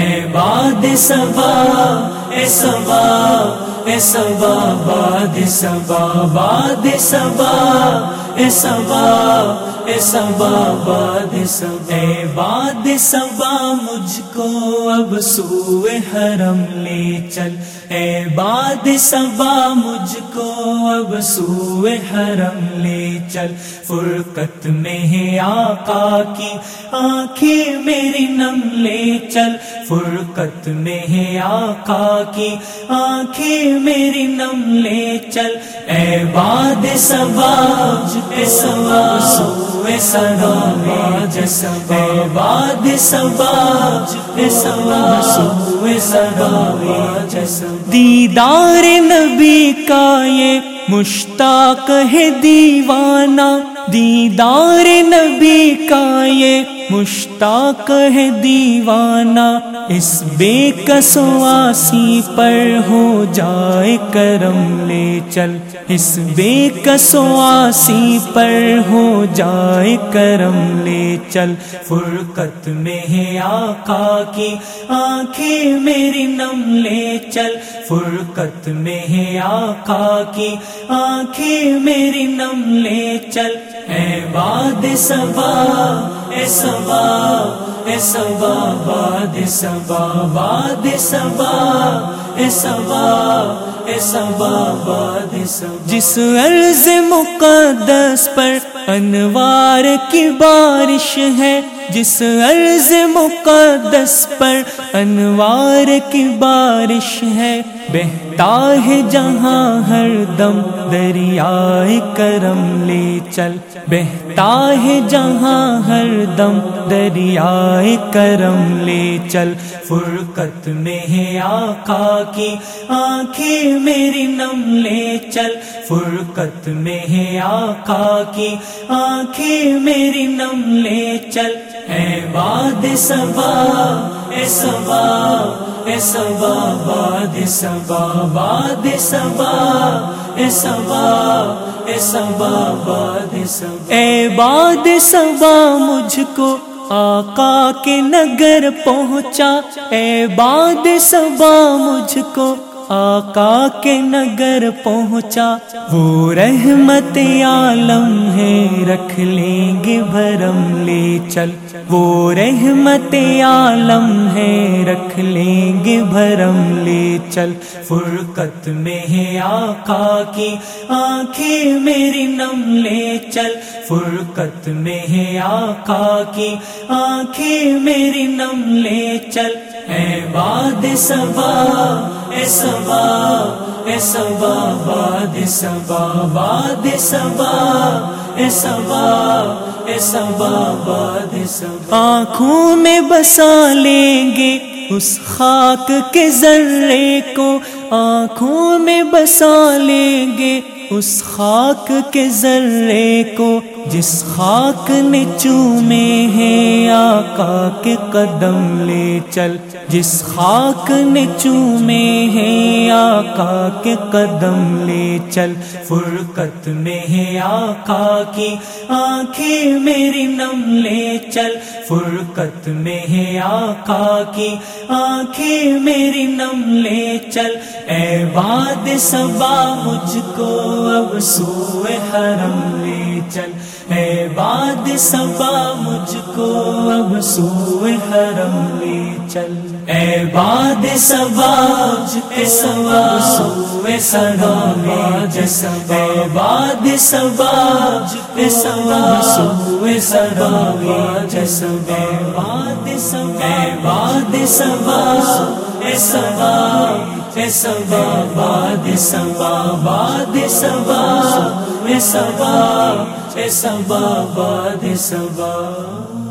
اے باد سبا اے سبا اے سبا باد سبا باد سبا اے سبا سبا باد سب اے باد سبا مجھ کو اب سوئے حرم لے چل۔ اے باد سبا مجھ کو اب سوئے حرم لے چل۔ فرقت میں ہے آقا کی آنکھیں میری نم لے چل۔ فرقت میں ہے آقا کی آنکھیں میری نم لے چل۔ اے باد سبا اے سبا سوئے سدا باج سبا باد سبا اے سبا سوئے سدا باج دیدار نبی کا یہ مشتاق ہے دیوانہ دیدار نبی کا یہ مشتاق ہے دیوانہ۔ اس بے کسواسی پر ہو جائے کرم لے چل۔ اس بے کسواسی پر ہو جائے کرم لے چل۔ فرقت میں ہے آقا کی آنکھیں میری نم لے چل۔ فرقت میں ہے آقا کی آنکھیں میری نم لے چل۔ اے باد سبا اے سبا اے سبا باد سبا باد سبا اے سبا اے سبا باد سبا جس عرض مقدس پر انوار کی بارش ہے جس عرض مقدس پر انوار کی بارش ہے، بہتا ہے جہاں ہر دم دریائے کرم لے چل۔ بہتا ہے جہاں ہر دم دریائے کرم لے چل۔ فرقت میں ہے آقا کی آنکھیں میری نم لے چل۔ فرقت میں ہے آقا کی آنکھیں میری نم لے چل۔ اے باد سبا، اے سبا اے سبا، باد سبا باد سبا، اے سبا اے سبا، باد سبا۔ اے باد سبا، مجھ کو آقا کے نگر پہنچا۔ اے باد سبا، مجھ کو آقا کے نگر پہنچا۔ وہ رحمت عالم ہے، رکھ لیں گے بھرم لے چل۔ وہ رحمت عالم ہے، رکھ لیں گے بھرم لے چل۔ فرقت میں ہے آقا کی آنکھیں میری نم لے چل۔ فرقت میں ہے آقا کی آنکھیں میری نم لے چل۔ اے باد سبا سبا، اے سبا، باد سبا باد سبا، اے سبا اے سبا، باد سبا۔ آنکھوں میں بسا لیں گے اس خاک کے ذرے کو۔ آنکھوں میں بسا لیں گے اس خاک کے ذرے کو۔ جس خاک نے چومے ہیں آقا کے قدم لے چل۔ جس خاک نے چومے ہیں آقا کے قدم لے چل۔ فرقت میں ہے آقا کی آنکھیں میری نم لے چل۔ فرقت میں ہے آقا کی آنکھیں میری نم لے چل۔ اے باد سبا مجھ کو اب سوئے حرم لے چل۔ اے باد سبا مجھ کو اب سوئے حرم لے چل۔ اے باد سبا اے سبا سوئے سدا باج سبا باد سبا اے سبا سوئے سدا باج سبا باد سبا باد سبا اے سبا اے سبا باد سبا باد سبا باد سبا اے سبا باد سبا۔